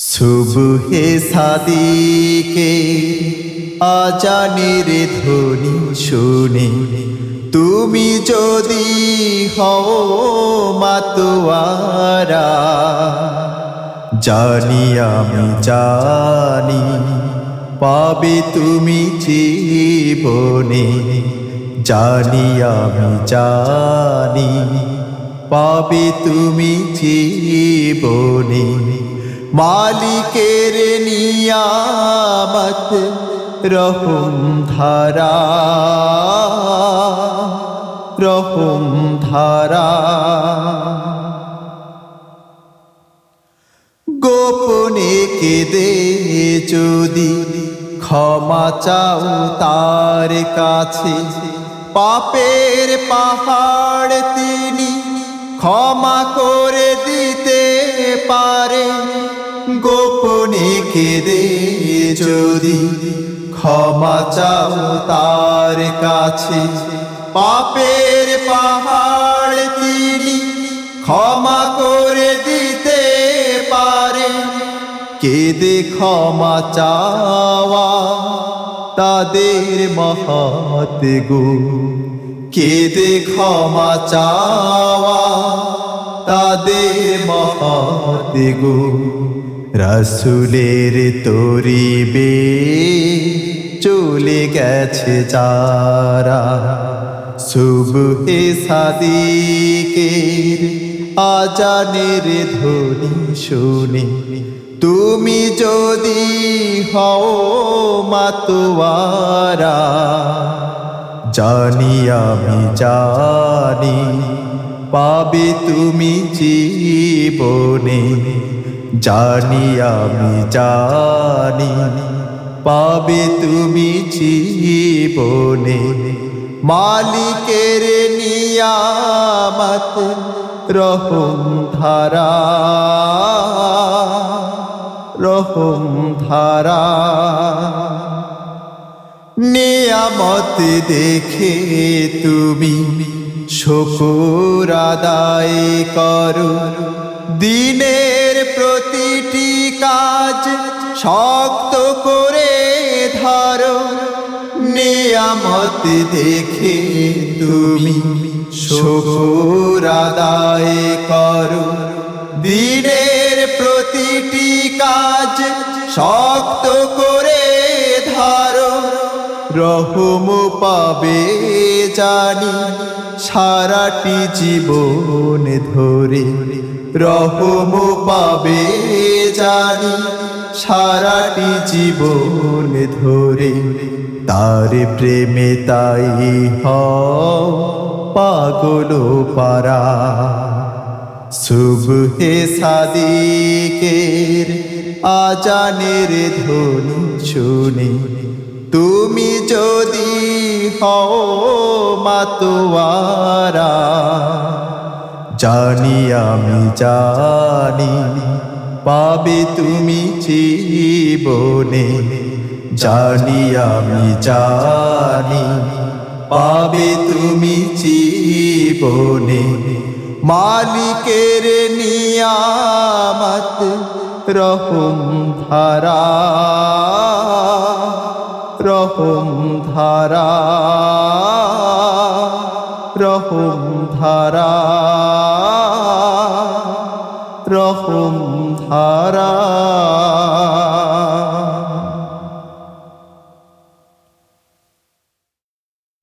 সুবহে সাদিকে, আজানের ধ্বনি শুনে। তুমি যদি হও মাতোয়ারা, জানি আমি জানি, পাবে তুমি জীবনে। জানি আমি জানি, পাবে তুমি জীবনে। মালিকের নিয়ামত রহম ধারা রহম ধারা। গোপনে কেঁদে যদি ক্ষমা চাও তার কাছে, পাপের পাহাড় তিনি ক্ষমা করে দিতে পারে কেঁদে যদি ক্ষমা চাও তার কাছে। পাপের পাহাড় তিনি ক্ষমা করে দিতে পারে। কেদে ক্ষমা চাওয়া তাদের মহৎ গো কেদে ক্ষমা চাওয়া তাদের মহৎ গো রসুলের তরিবে চলে গেছে যারা সুবহে সাদিকের আজানের ধ্বনি শুনে। তুমি যদি হও মাতোয়ারা, জানি আমি জানি, পাবে তুমি জীবনে। জানি, আমি জানি, পাবে তুমি জীবনে। মালিকের নিয়ামত রহম ধারা রহম ধারা। নিয়ামত দেখে তুমি শকুর আদায় করো। দিনের প্রতিটি কাজ শক্ত করে ধরো। নিয়ামত দেখে তুমি শকুর আদায় করো। দিনের প্রতিটি কাজ শক্ত করে ধরো। রহম পাবে জানি সারাটি জীবন ধরে। রহম পাবে জানি, সারাটি জীবন ধরে তার প্রেমে তাই পাগল পারা। সুবহে সাদিকের আজানের ধ্বনি শুনি, তুমি যদি হও মাতোয়ারা। জানি, আমি জানি, পাবে তুমি জীবনে। জানি, আমি জানি, পাবে তুমি জীবনে। মালিকের নিয়ামত রহম ধারা রহম ধারা রহম ধারা। ধারা